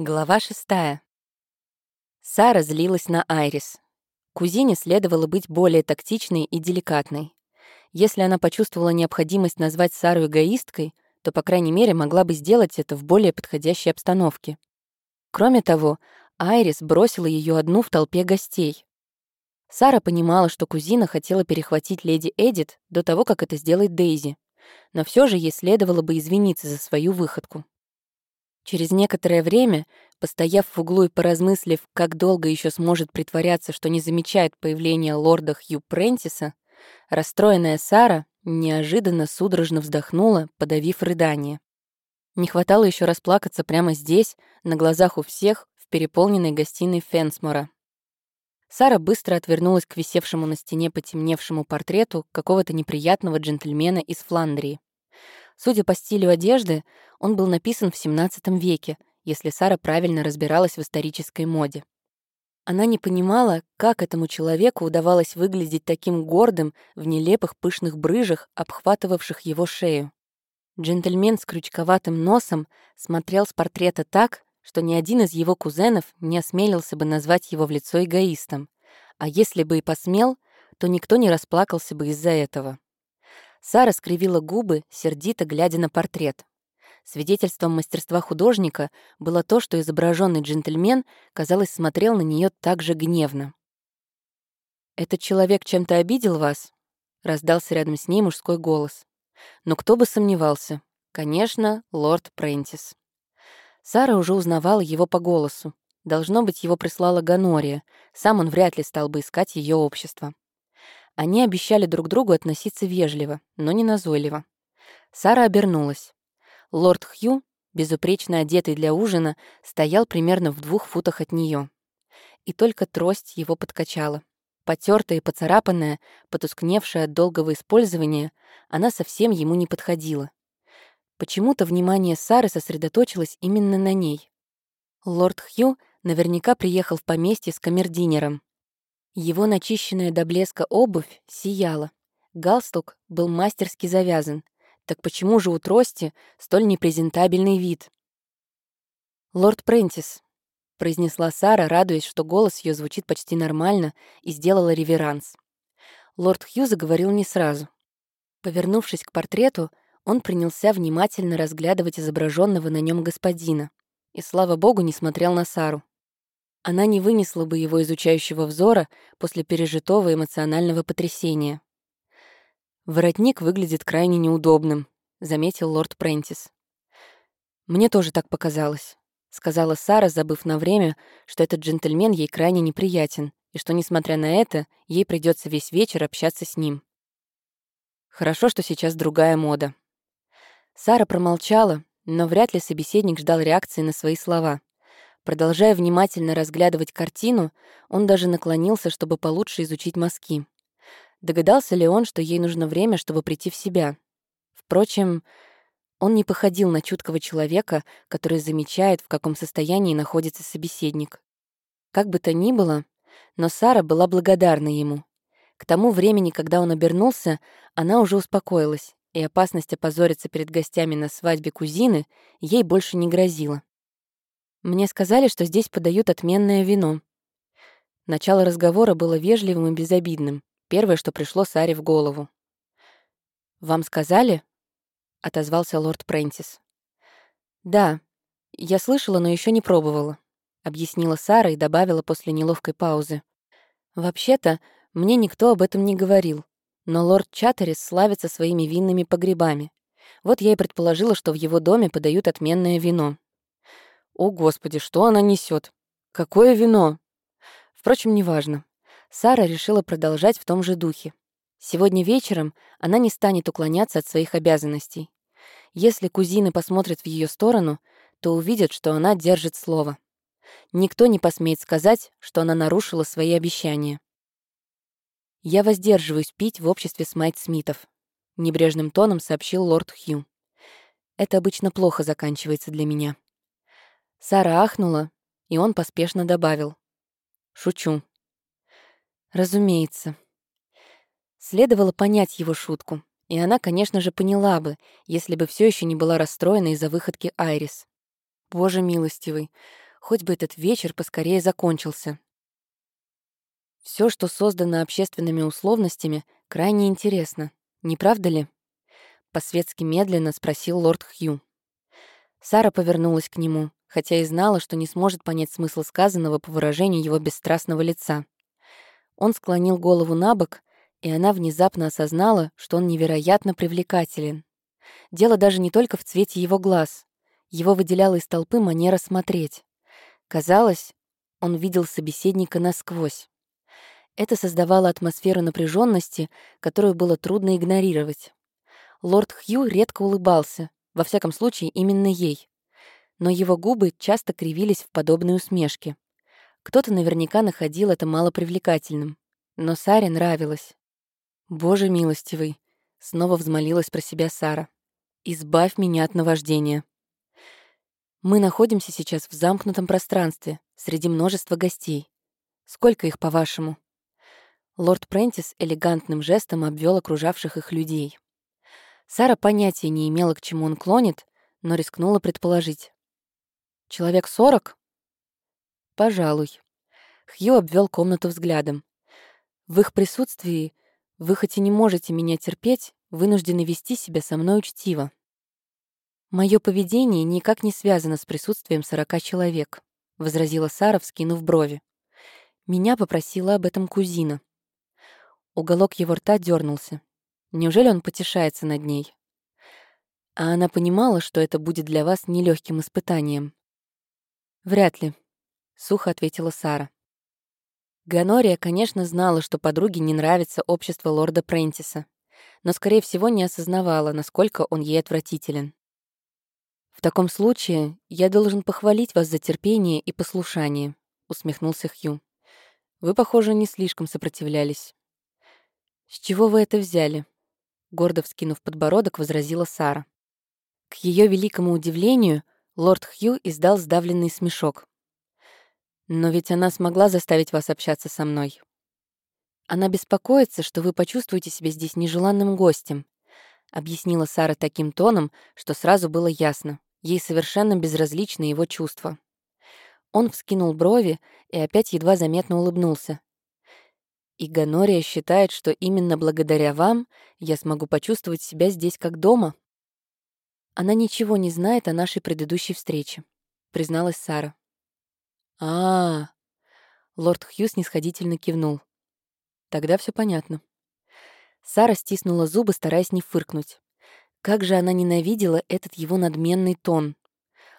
Глава шестая. Сара злилась на Айрис. Кузине следовало быть более тактичной и деликатной. Если она почувствовала необходимость назвать Сару эгоисткой, то, по крайней мере, могла бы сделать это в более подходящей обстановке. Кроме того, Айрис бросила ее одну в толпе гостей. Сара понимала, что кузина хотела перехватить леди Эдит до того, как это сделает Дейзи, но все же ей следовало бы извиниться за свою выходку. Через некоторое время, постояв в углу и поразмыслив, как долго еще сможет притворяться, что не замечает появления лорда Хью Прентиса, расстроенная Сара неожиданно судорожно вздохнула, подавив рыдание. Не хватало еще расплакаться прямо здесь, на глазах у всех, в переполненной гостиной Фенсмора. Сара быстро отвернулась к висевшему на стене потемневшему портрету какого-то неприятного джентльмена из Фландрии. Судя по стилю одежды, он был написан в XVII веке, если Сара правильно разбиралась в исторической моде. Она не понимала, как этому человеку удавалось выглядеть таким гордым в нелепых пышных брыжах, обхватывавших его шею. Джентльмен с крючковатым носом смотрел с портрета так, что ни один из его кузенов не осмелился бы назвать его в лицо эгоистом, а если бы и посмел, то никто не расплакался бы из-за этого. Сара скривила губы, сердито глядя на портрет. Свидетельством мастерства художника было то, что изображенный джентльмен, казалось, смотрел на нее так же гневно. «Этот человек чем-то обидел вас?» — раздался рядом с ней мужской голос. Но кто бы сомневался. Конечно, лорд Прентис. Сара уже узнавала его по голосу. Должно быть, его прислала Ганория. Сам он вряд ли стал бы искать ее общество. Они обещали друг другу относиться вежливо, но не назойливо. Сара обернулась. Лорд Хью, безупречно одетый для ужина, стоял примерно в двух футах от нее. И только трость его подкачала. Потертая и поцарапанная, потускневшая от долгого использования, она совсем ему не подходила. Почему-то внимание Сары сосредоточилось именно на ней. Лорд Хью наверняка приехал в поместье с камердинером, его начищенная до блеска обувь сияла. Галстук был мастерски завязан. Так почему же у трости столь непрезентабельный вид? «Лорд Прентис», — произнесла Сара, радуясь, что голос ее звучит почти нормально, и сделала реверанс. Лорд Хью заговорил не сразу. Повернувшись к портрету, он принялся внимательно разглядывать изображенного на нем господина и, слава богу, не смотрел на Сару. Она не вынесла бы его изучающего взора после пережитого эмоционального потрясения. «Воротник выглядит крайне неудобным», — заметил лорд Прентис. «Мне тоже так показалось», — сказала Сара, забыв на время, что этот джентльмен ей крайне неприятен, и что, несмотря на это, ей придется весь вечер общаться с ним. Хорошо, что сейчас другая мода. Сара промолчала, но вряд ли собеседник ждал реакции на свои слова. Продолжая внимательно разглядывать картину, он даже наклонился, чтобы получше изучить мазки. Догадался ли он, что ей нужно время, чтобы прийти в себя? Впрочем, он не походил на чуткого человека, который замечает, в каком состоянии находится собеседник. Как бы то ни было, но Сара была благодарна ему. К тому времени, когда он обернулся, она уже успокоилась, и опасность опозориться перед гостями на свадьбе кузины ей больше не грозила. Мне сказали, что здесь подают отменное вино. Начало разговора было вежливым и безобидным. Первое, что пришло Саре в голову. «Вам сказали?» — отозвался лорд Прентис. «Да, я слышала, но еще не пробовала», — объяснила Сара и добавила после неловкой паузы. «Вообще-то, мне никто об этом не говорил, но лорд Чаттерис славится своими винными погребами. Вот я и предположила, что в его доме подают отменное вино. О, Господи, что она несет? Какое вино? Впрочем, неважно. Сара решила продолжать в том же духе. Сегодня вечером она не станет уклоняться от своих обязанностей. Если кузины посмотрят в ее сторону, то увидят, что она держит слово. Никто не посмеет сказать, что она нарушила свои обещания. «Я воздерживаюсь пить в обществе Смайт Смитов», — небрежным тоном сообщил лорд Хью. «Это обычно плохо заканчивается для меня». Сара ахнула, и он поспешно добавил. «Шучу». «Разумеется». Следовало понять его шутку, и она, конечно же, поняла бы, если бы все еще не была расстроена из-за выходки Айрис. Боже милостивый, Хоть бы этот вечер поскорее закончился. Все, что создано общественными условностями, крайне интересно. Не правда ли? По-светски медленно спросил лорд Хью. Сара повернулась к нему, хотя и знала, что не сможет понять смысл сказанного по выражению его бесстрастного лица. Он склонил голову на бок, и она внезапно осознала, что он невероятно привлекателен. Дело даже не только в цвете его глаз. Его выделяла из толпы манера смотреть. Казалось, он видел собеседника насквозь. Это создавало атмосферу напряженности, которую было трудно игнорировать. Лорд Хью редко улыбался, во всяком случае, именно ей. Но его губы часто кривились в подобной усмешке. Кто-то наверняка находил это малопривлекательным. Но Саре нравилось. «Боже милостивый!» — снова взмолилась про себя Сара. «Избавь меня от наваждения». Мы находимся сейчас в замкнутом пространстве, среди множества гостей. Сколько их, по-вашему? Лорд Прентис элегантным жестом обвел окружавших их людей. Сара понятия не имела, к чему он клонит, но рискнула предположить. «Человек сорок?» «Пожалуй». Хью обвел комнату взглядом. «В их присутствии вы хоть и не можете меня терпеть, вынуждены вести себя со мной учтиво. Мое поведение никак не связано с присутствием сорока человек», — возразила Сара, вскинув брови. «Меня попросила об этом кузина». Уголок его рта дернулся. Неужели он потешается над ней? А она понимала, что это будет для вас нелегким испытанием. «Вряд ли», — сухо ответила Сара. Ганория, конечно, знала, что подруге не нравится общество лорда Прентиса, но, скорее всего, не осознавала, насколько он ей отвратителен. «В таком случае я должен похвалить вас за терпение и послушание», — усмехнулся Хью. «Вы, похоже, не слишком сопротивлялись». «С чего вы это взяли?» гордо вскинув подбородок, возразила Сара. К ее великому удивлению, лорд Хью издал сдавленный смешок. «Но ведь она смогла заставить вас общаться со мной. Она беспокоится, что вы почувствуете себя здесь нежеланным гостем», объяснила Сара таким тоном, что сразу было ясно. Ей совершенно безразличны его чувства. Он вскинул брови и опять едва заметно улыбнулся, и Ганория считает, что именно благодаря вам я смогу почувствовать себя здесь как дома. Она ничего не знает о нашей предыдущей встрече, призналась Сара. А, -а, -а лорд Хью снисходительно кивнул. Тогда все понятно. Сара стиснула зубы, стараясь не фыркнуть. Как же она ненавидела этот его надменный тон.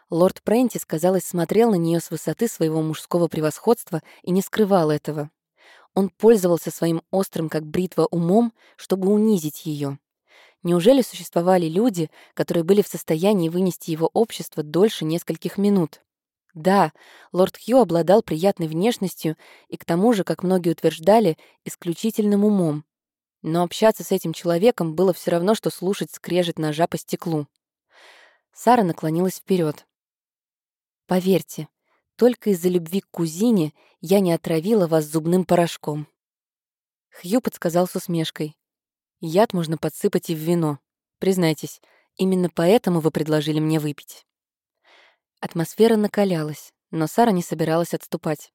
Лорд Прентис, казалось, смотрел на нее с высоты своего мужского превосходства и не скрывал этого. Он пользовался своим острым, как бритва, умом, чтобы унизить ее. Неужели существовали люди, которые были в состоянии вынести его общество дольше нескольких минут? Да, лорд Хью обладал приятной внешностью и, к тому же, как многие утверждали, исключительным умом. Но общаться с этим человеком было все равно, что слушать скрежет ножа по стеклу. Сара наклонилась вперед. «Поверьте, только из-за любви к кузине я не отравила вас зубным порошком». Хью подсказал с усмешкой. «Яд можно подсыпать и в вино. Признайтесь, именно поэтому вы предложили мне выпить». Атмосфера накалялась, но Сара не собиралась отступать.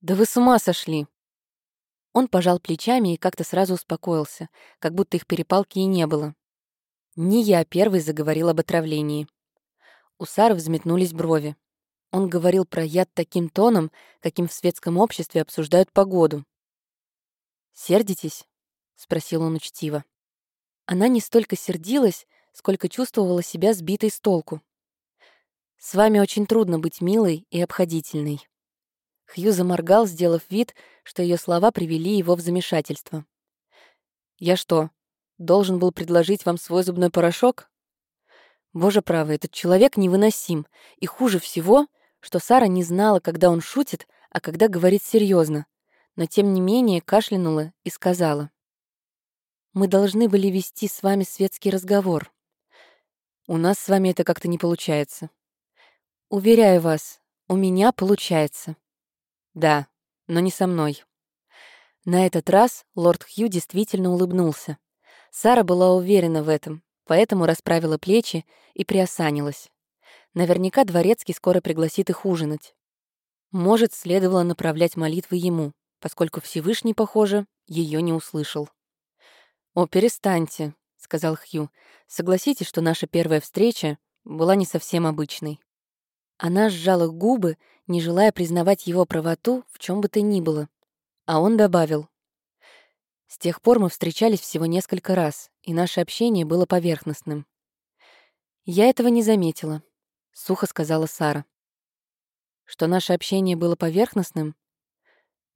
«Да вы с ума сошли!» Он пожал плечами и как-то сразу успокоился, как будто их перепалки и не было. Не я первый заговорил об отравлении. У Сары взметнулись брови. Он говорил про яд таким тоном, каким в светском обществе обсуждают погоду. «Сердитесь?» — спросил он учтиво. Она не столько сердилась, сколько чувствовала себя сбитой с толку. «С вами очень трудно быть милой и обходительной». Хью заморгал, сделав вид, что ее слова привели его в замешательство. «Я что, должен был предложить вам свой зубной порошок?» Боже правый, этот человек невыносим, и хуже всего — что Сара не знала, когда он шутит, а когда говорит серьезно, но тем не менее кашлянула и сказала. «Мы должны были вести с вами светский разговор. У нас с вами это как-то не получается. Уверяю вас, у меня получается. Да, но не со мной». На этот раз лорд Хью действительно улыбнулся. Сара была уверена в этом, поэтому расправила плечи и приосанилась. Наверняка Дворецкий скоро пригласит их ужинать. Может, следовало направлять молитвы ему, поскольку Всевышний, похоже, ее не услышал. «О, перестаньте», — сказал Хью. «Согласитесь, что наша первая встреча была не совсем обычной». Она сжала губы, не желая признавать его правоту в чем бы то ни было. А он добавил. «С тех пор мы встречались всего несколько раз, и наше общение было поверхностным». «Я этого не заметила», — сухо сказала Сара. «Что наше общение было поверхностным?»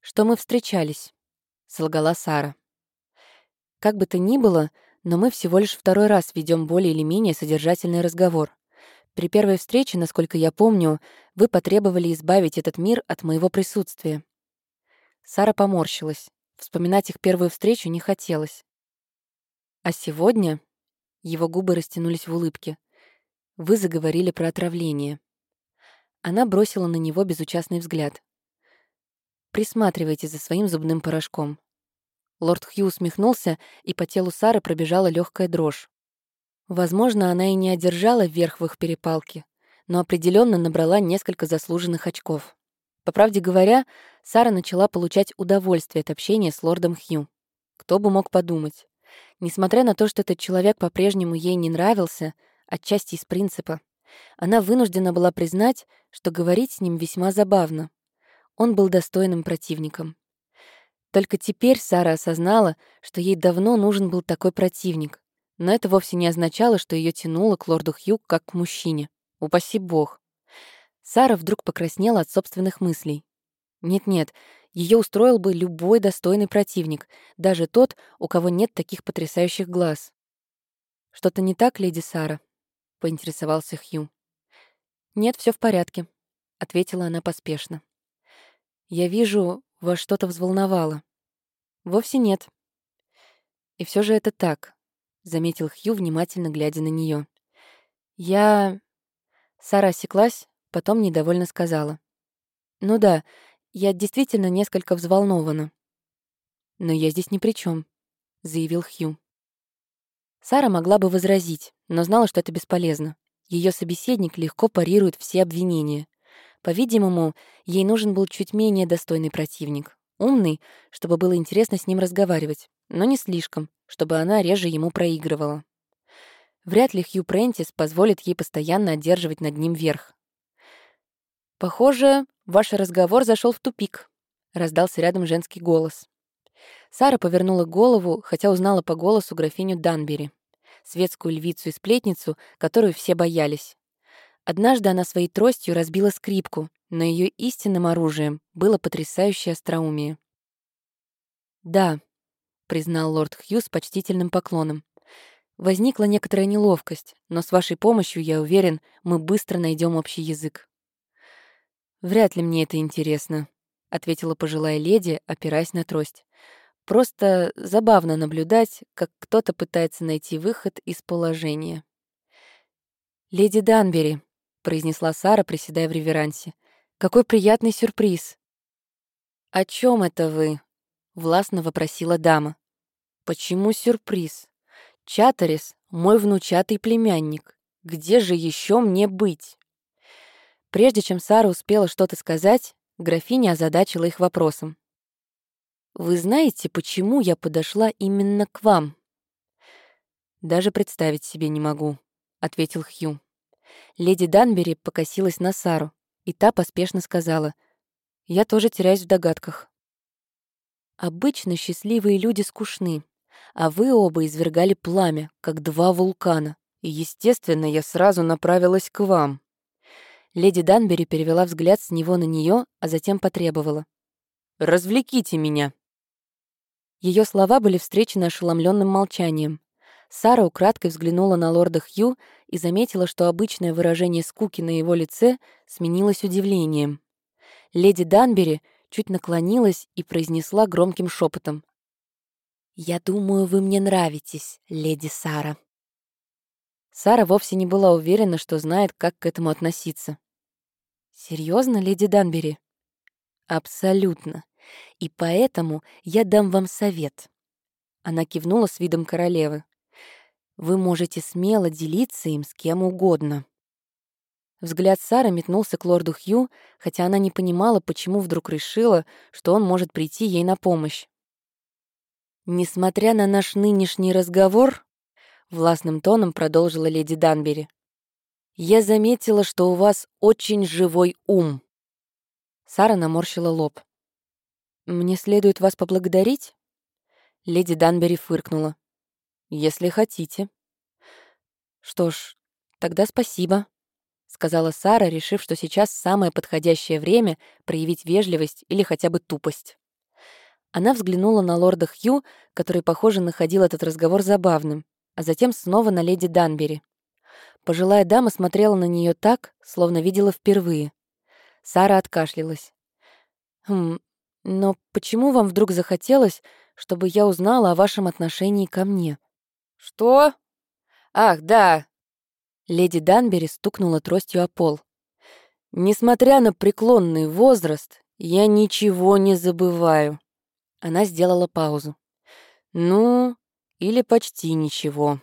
«Что мы встречались», — солгала Сара. «Как бы то ни было, но мы всего лишь второй раз ведем более или менее содержательный разговор. При первой встрече, насколько я помню, вы потребовали избавить этот мир от моего присутствия. Сара поморщилась. Вспоминать их первую встречу не хотелось. А сегодня его губы растянулись в улыбке. Вы заговорили про отравление. Она бросила на него безучастный взгляд. Присматривайте за своим зубным порошком. Лорд Хью усмехнулся, и по телу Сары пробежала легкая дрожь. Возможно, она и не одержала верх в их перепалке, но определенно набрала несколько заслуженных очков. По правде говоря, Сара начала получать удовольствие от общения с лордом Хью. Кто бы мог подумать. Несмотря на то, что этот человек по-прежнему ей не нравился, отчасти из принципа, она вынуждена была признать, что говорить с ним весьма забавно. Он был достойным противником. Только теперь Сара осознала, что ей давно нужен был такой противник, но это вовсе не означало, что ее тянуло к лорду Хью как к мужчине. Упаси бог. Сара вдруг покраснела от собственных мыслей. Нет-нет, ее устроил бы любой достойный противник, даже тот, у кого нет таких потрясающих глаз. «Что-то не так, леди Сара?» — поинтересовался Хью. «Нет, все в порядке», — ответила она поспешно. «Я вижу, вас что-то взволновало». «Вовсе нет». «И все же это так заметил Хью, внимательно глядя на нее. Я... Сара осеклась, потом недовольно сказала. Ну да, я действительно несколько взволнована. Но я здесь ни при чем, заявил Хью. Сара могла бы возразить, но знала, что это бесполезно. Ее собеседник легко парирует все обвинения. По-видимому, ей нужен был чуть менее достойный противник. Умный, чтобы было интересно с ним разговаривать, но не слишком, чтобы она реже ему проигрывала. Вряд ли Хью Прентис позволит ей постоянно одерживать над ним верх. «Похоже, ваш разговор зашел в тупик», — раздался рядом женский голос. Сара повернула голову, хотя узнала по голосу графиню Данбери, светскую львицу и сплетницу, которую все боялись. Однажды она своей тростью разбила скрипку, но ее истинным оружием было потрясающее остроумие. «Да», признал лорд Хью с почтительным поклоном. Возникла некоторая неловкость, но с вашей помощью, я уверен, мы быстро найдем общий язык. Вряд ли мне это интересно, ответила пожилая леди, опираясь на трость. Просто забавно наблюдать, как кто-то пытается найти выход из положения. «Леди Данбери», — произнесла Сара, приседая в реверансе, — «какой приятный сюрприз!» «О чем это вы?» — властно вопросила дама. Почему сюрприз? Чатарис — мой внучатый племянник. Где же еще мне быть? Прежде чем Сара успела что-то сказать, графиня озадачила их вопросом. «Вы знаете, почему я подошла именно к вам?» «Даже представить себе не могу», — ответил Хью. Леди Данбери покосилась на Сару, и та поспешно сказала, «Я тоже теряюсь в догадках». Обычно счастливые люди скучны, а вы оба извергали пламя, как два вулкана. И, естественно, я сразу направилась к вам». Леди Данбери перевела взгляд с него на нее, а затем потребовала. «Развлеките меня». Ее слова были встречены ошеломленным молчанием. Сара украдкой взглянула на лорда Хью и заметила, что обычное выражение скуки на его лице сменилось удивлением. Леди Данбери чуть наклонилась и произнесла громким шепотом: «Я думаю, вы мне нравитесь, леди Сара». Сара вовсе не была уверена, что знает, как к этому относиться. Серьезно, леди Данбери?» «Абсолютно. И поэтому я дам вам совет». Она кивнула с видом королевы. «Вы можете смело делиться им с кем угодно». Взгляд Сары метнулся к лорду Хью, хотя она не понимала, почему вдруг решила, что он может прийти ей на помощь. «Несмотря на наш нынешний разговор», — властным тоном продолжила леди Данбери, «я заметила, что у вас очень живой ум». Сара наморщила лоб. «Мне следует вас поблагодарить?» Леди Данбери фыркнула. «Если хотите». «Что ж, тогда спасибо», — сказала Сара, решив, что сейчас самое подходящее время проявить вежливость или хотя бы тупость. Она взглянула на лорда Хью, который, похоже, находил этот разговор забавным, а затем снова на леди Данбери. Пожилая дама смотрела на нее так, словно видела впервые. Сара откашлялась. «Хм, но почему вам вдруг захотелось, чтобы я узнала о вашем отношении ко мне?» «Что? Ах, да!» Леди Данбери стукнула тростью о пол. «Несмотря на преклонный возраст, я ничего не забываю». Она сделала паузу. «Ну, или почти ничего».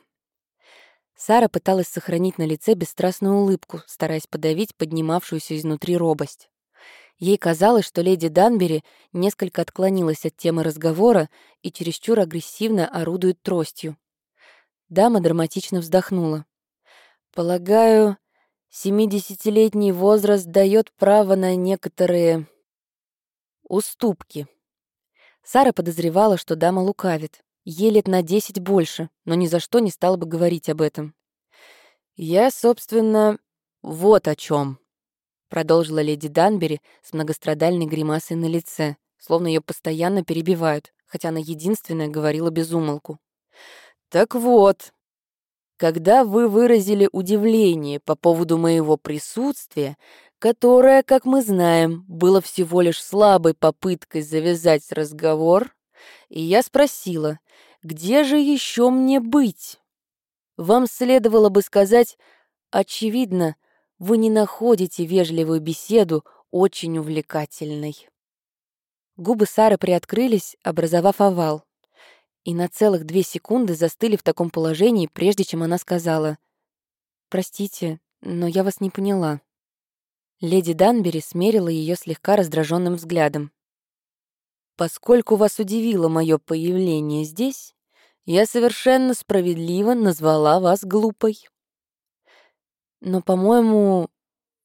Сара пыталась сохранить на лице бесстрастную улыбку, стараясь подавить поднимавшуюся изнутри робость. Ей казалось, что леди Данбери несколько отклонилась от темы разговора и чересчур агрессивно орудует тростью. Дама драматично вздохнула. «Полагаю, семидесятилетний возраст дает право на некоторые уступки». Сара подозревала, что дама лукавит. Ей лет на десять больше, но ни за что не стала бы говорить об этом. «Я, собственно, вот о чем, продолжила леди Данбери с многострадальной гримасой на лице, словно ее постоянно перебивают, хотя она единственная говорила без умолку. «Так вот, когда вы выразили удивление по поводу моего присутствия, которое, как мы знаем, было всего лишь слабой попыткой завязать разговор, и я спросила, где же еще мне быть? Вам следовало бы сказать, очевидно, вы не находите вежливую беседу очень увлекательной. Губы Сары приоткрылись, образовав овал, и на целых две секунды застыли в таком положении, прежде чем она сказала «Простите, но я вас не поняла». Леди Данбери смерила ее слегка раздраженным взглядом. «Поскольку вас удивило мое появление здесь, я совершенно справедливо назвала вас глупой». «Но, по-моему,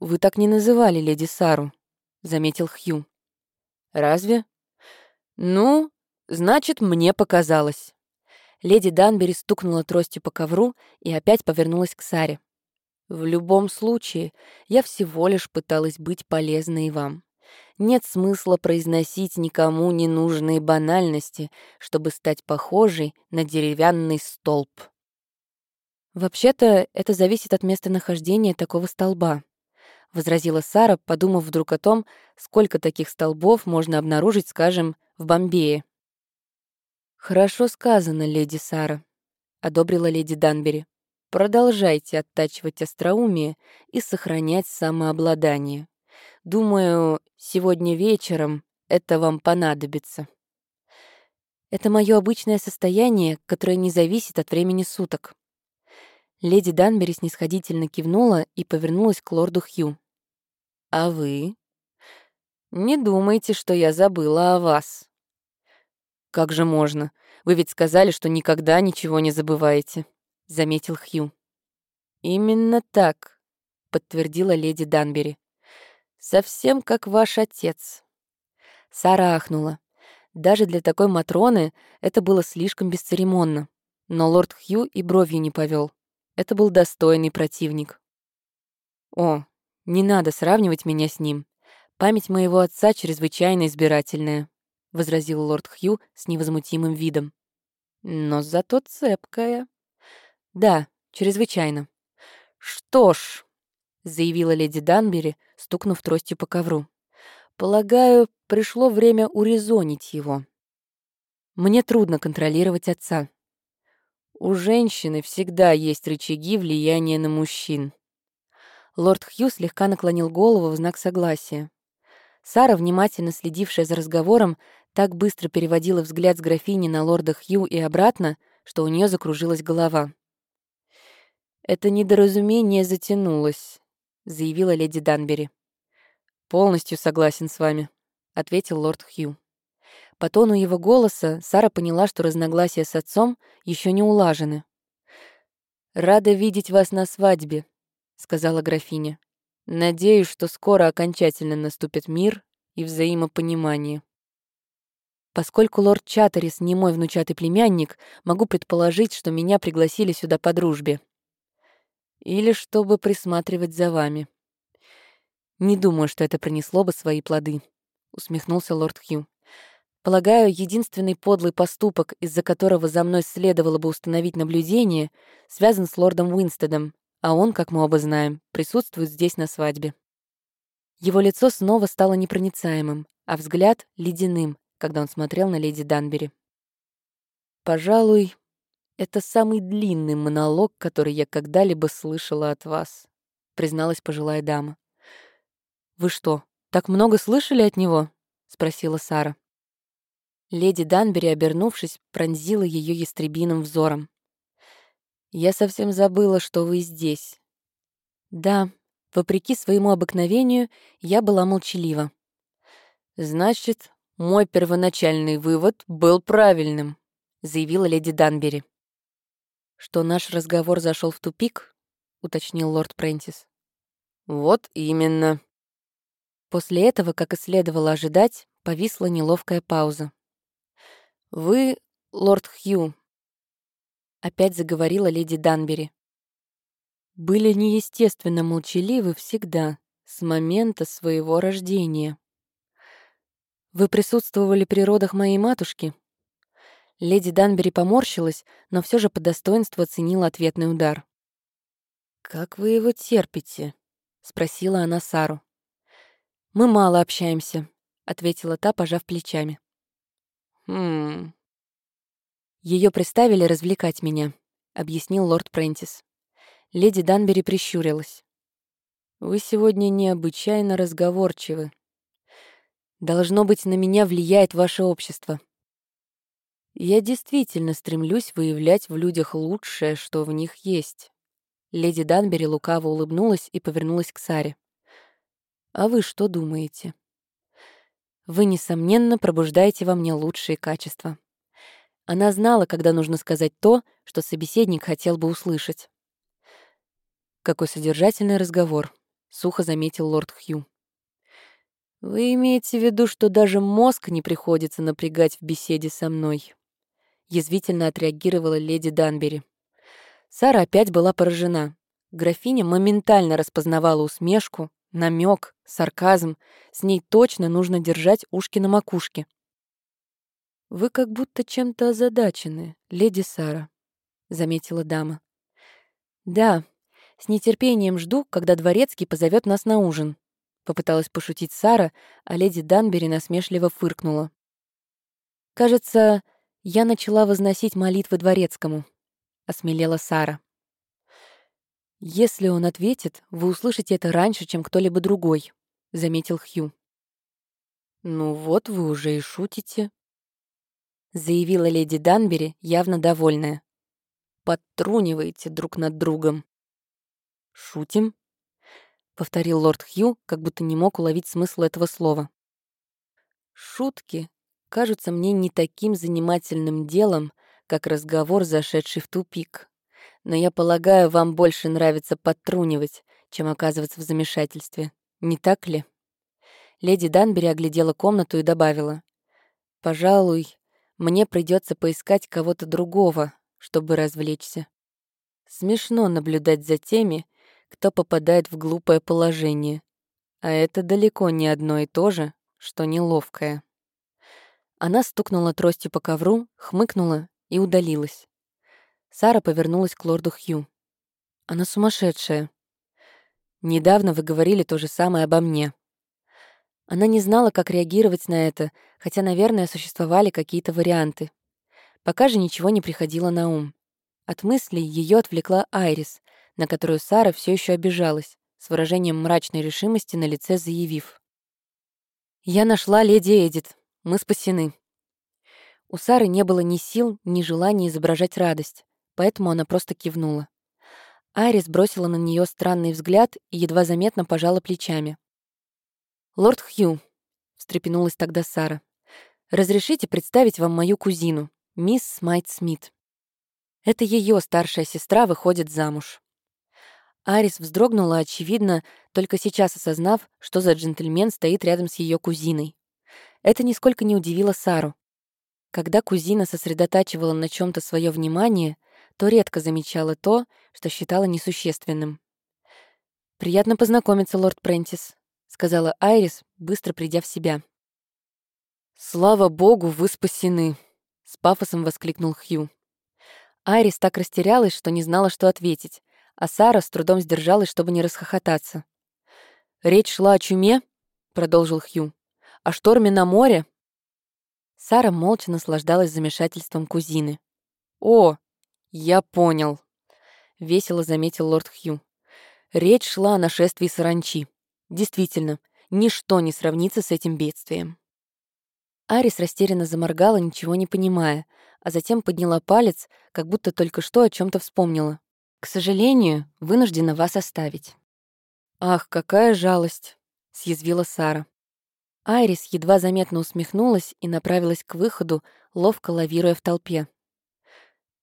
вы так не называли леди Сару», — заметил Хью. «Разве? Ну, значит, мне показалось». Леди Данбери стукнула тростью по ковру и опять повернулась к Саре. В любом случае, я всего лишь пыталась быть полезной вам. Нет смысла произносить никому ненужные банальности, чтобы стать похожей на деревянный столб. «Вообще-то это зависит от местонахождения такого столба», — возразила Сара, подумав вдруг о том, сколько таких столбов можно обнаружить, скажем, в Бомбее. «Хорошо сказано, леди Сара», — одобрила леди Данбери. Продолжайте оттачивать остроумие и сохранять самообладание. Думаю, сегодня вечером это вам понадобится. Это мое обычное состояние, которое не зависит от времени суток. Леди Данбери снисходительно кивнула и повернулась к лорду Хью. «А вы?» «Не думайте, что я забыла о вас». «Как же можно? Вы ведь сказали, что никогда ничего не забываете» заметил Хью. «Именно так», — подтвердила леди Данбери. «Совсем как ваш отец». Сара ахнула. Даже для такой Матроны это было слишком бесцеремонно. Но лорд Хью и бровью не повел. Это был достойный противник. «О, не надо сравнивать меня с ним. Память моего отца чрезвычайно избирательная», — возразил лорд Хью с невозмутимым видом. «Но зато цепкая», «Да, чрезвычайно». «Что ж», — заявила леди Данбери, стукнув тростью по ковру, «полагаю, пришло время урезонить его. Мне трудно контролировать отца. У женщины всегда есть рычаги влияния на мужчин». Лорд Хью слегка наклонил голову в знак согласия. Сара, внимательно следившая за разговором, так быстро переводила взгляд с графини на лорда Хью и обратно, что у нее закружилась голова. Это недоразумение затянулось, — заявила леди Данбери. «Полностью согласен с вами», — ответил лорд Хью. По тону его голоса Сара поняла, что разногласия с отцом еще не улажены. «Рада видеть вас на свадьбе», — сказала графиня. «Надеюсь, что скоро окончательно наступит мир и взаимопонимание». Поскольку лорд Чаттерис не мой внучатый племянник, могу предположить, что меня пригласили сюда по дружбе. Или чтобы присматривать за вами. Не думаю, что это принесло бы свои плоды, усмехнулся лорд Хью. Полагаю, единственный подлый поступок, из-за которого за мной следовало бы установить наблюдение, связан с лордом Уинстедом, а он, как мы оба знаем, присутствует здесь на свадьбе. Его лицо снова стало непроницаемым, а взгляд — ледяным, когда он смотрел на леди Данбери. «Пожалуй, это самый длинный монолог, который я когда-либо слышала от вас», — призналась пожилая дама. «Вы что, так много слышали от него?» — спросила Сара. Леди Данбери, обернувшись, пронзила ее ястребиным взором. «Я совсем забыла, что вы здесь». «Да, вопреки своему обыкновению, я была молчалива». «Значит, мой первоначальный вывод был правильным», — заявила леди Данбери. «Что наш разговор зашел в тупик?» — уточнил лорд Прентис. «Вот именно». После этого, как и следовало ожидать, повисла неловкая пауза. «Вы, лорд Хью», — опять заговорила леди Данбери, «были неестественно молчаливы всегда, с момента своего рождения. Вы присутствовали при родах моей матушки?» Леди Данбери поморщилась, но все же по достоинству оценила ответный удар. «Как вы его терпите?» — спросила она Сару. «Мы мало общаемся», — ответила та, пожав плечами. «Хм...» Ее приставили развлекать меня», — объяснил лорд Прентис. Леди Данбери прищурилась. «Вы сегодня необычайно разговорчивы. Должно быть, на меня влияет ваше общество. Я действительно стремлюсь выявлять в людях лучшее, что в них есть». Леди Данбери лукаво улыбнулась и повернулась к Саре. «А вы что думаете?» Вы, несомненно, пробуждаете во мне лучшие качества. Она знала, когда нужно сказать то, что собеседник хотел бы услышать. «Какой содержательный разговор», — сухо заметил лорд Хью. «Вы имеете в виду, что даже мозг не приходится напрягать в беседе со мной?» Язвительно отреагировала леди Данбери. Сара опять была поражена. Графиня моментально распознавала усмешку, намек, сарказм. С ней точно нужно держать ушки на макушке. «Вы как будто чем-то озадачены, леди Сара», — заметила дама. «Да, с нетерпением жду, когда дворецкий позовет нас на ужин», — попыталась пошутить Сара, а леди Данбери насмешливо фыркнула. «Кажется, я начала возносить молитвы дворецкому», — осмелела Сара. «Если он ответит, вы услышите это раньше, чем кто-либо другой», — заметил Хью. «Ну вот вы уже и шутите», — заявила леди Данбери, явно довольная. «Подтруниваете друг над другом». «Шутим?» — повторил лорд Хью, как будто не мог уловить смысл этого слова. «Шутки кажутся мне не таким занимательным делом, как разговор, зашедший в тупик», но я полагаю, вам больше нравится подтрунивать, чем оказываться в замешательстве. Не так ли?» Леди Данбери оглядела комнату и добавила. «Пожалуй, мне придется поискать кого-то другого, чтобы развлечься. Смешно наблюдать за теми, кто попадает в глупое положение. А это далеко не одно и то же, что неловкое». Она стукнула тростью по ковру, хмыкнула и удалилась. Сара повернулась к лорду Хью. «Она сумасшедшая. Недавно вы говорили то же самое обо мне». Она не знала, как реагировать на это, хотя, наверное, существовали какие-то варианты. Пока же ничего не приходило на ум. От мыслей ее отвлекла Айрис, на которую Сара все еще обижалась, с выражением мрачной решимости на лице заявив. «Я нашла леди Эдит. Мы спасены». У Сары не было ни сил, ни желания изображать радость поэтому она просто кивнула. Айрис бросила на нее странный взгляд и едва заметно пожала плечами. «Лорд Хью», — встрепенулась тогда Сара, — «разрешите представить вам мою кузину, мисс Смайт Смит. Это ее старшая сестра выходит замуж». Арис вздрогнула, очевидно, только сейчас осознав, что за джентльмен стоит рядом с ее кузиной. Это нисколько не удивило Сару. Когда кузина сосредотачивала на чем то свое внимание, то редко замечала то, что считала несущественным. «Приятно познакомиться, лорд Прентис», — сказала Айрис, быстро придя в себя. «Слава богу, вы спасены!» — с пафосом воскликнул Хью. Айрис так растерялась, что не знала, что ответить, а Сара с трудом сдержалась, чтобы не расхохотаться. «Речь шла о чуме?» — продолжил Хью. «О шторме на море?» Сара молча наслаждалась замешательством кузины. «О, я понял», — весело заметил лорд Хью. «Речь шла о нашествии саранчи. Действительно, ничто не сравнится с этим бедствием». Арис растерянно заморгала, ничего не понимая, а затем подняла палец, как будто только что о чем то вспомнила. «К сожалению, вынуждена вас оставить». «Ах, какая жалость!» — съязвила Сара. Айрис едва заметно усмехнулась и направилась к выходу, ловко лавируя в толпе.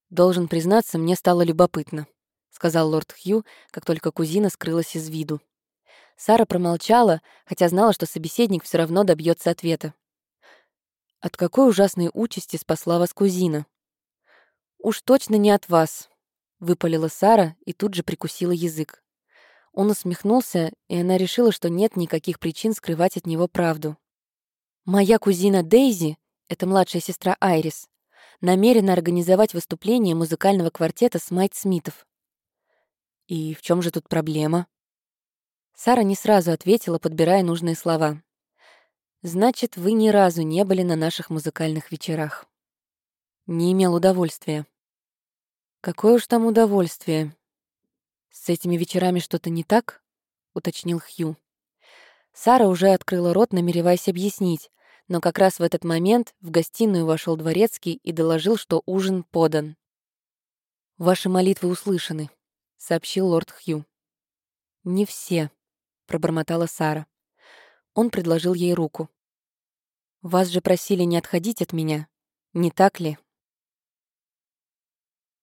«Должен признаться, мне стало любопытно», — сказал лорд Хью, как только кузина скрылась из виду. Сара промолчала, хотя знала, что собеседник все равно добьется ответа. «От какой ужасной участи спасла вас кузина?» «Уж точно не от вас», — выпалила Сара и тут же прикусила язык. Он усмехнулся, и она решила, что нет никаких причин скрывать от него правду. «Моя кузина Дейзи, это младшая сестра Айрис, намерена организовать выступление музыкального квартета с Майт Смитов». «И в чем же тут проблема?» Сара не сразу ответила, подбирая нужные слова. «Значит, вы ни разу не были на наших музыкальных вечерах». Не имел удовольствия. «Какое уж там удовольствие», «С этими вечерами что-то не так?» — уточнил Хью. Сара уже открыла рот, намереваясь объяснить, но как раз в этот момент в гостиную вошел дворецкий и доложил, что ужин подан. «Ваши молитвы услышаны», — сообщил лорд Хью. «Не все», — пробормотала Сара. Он предложил ей руку. «Вас же просили не отходить от меня, не так ли?»